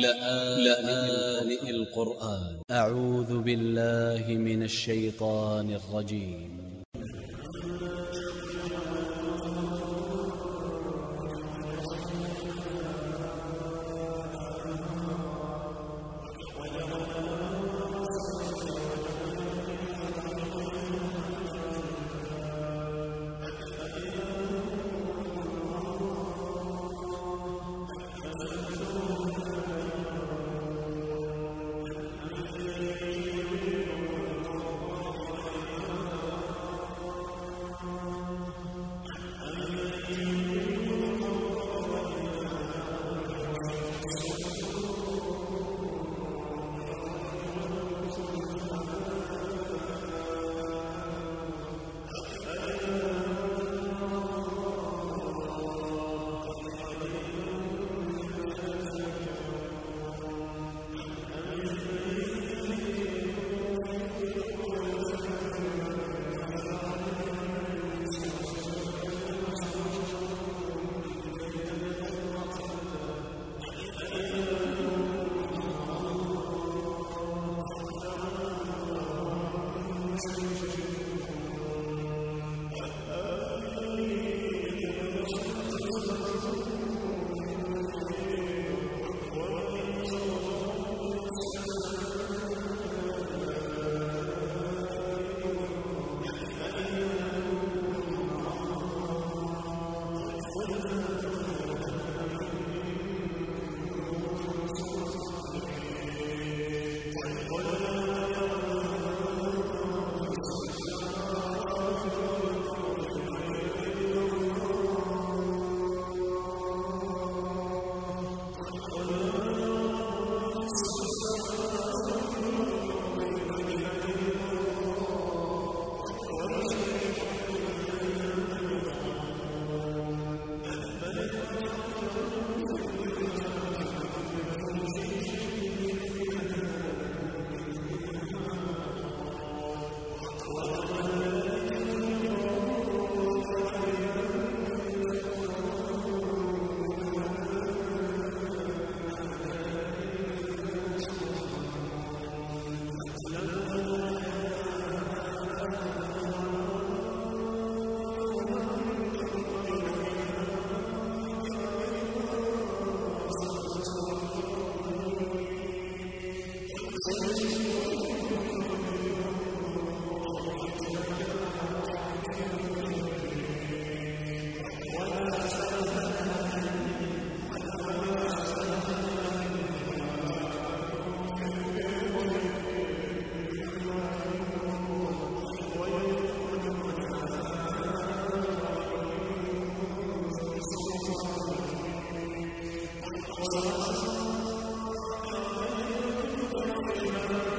لآن القرآن. أ ع ل ل من ا ل ل Lord.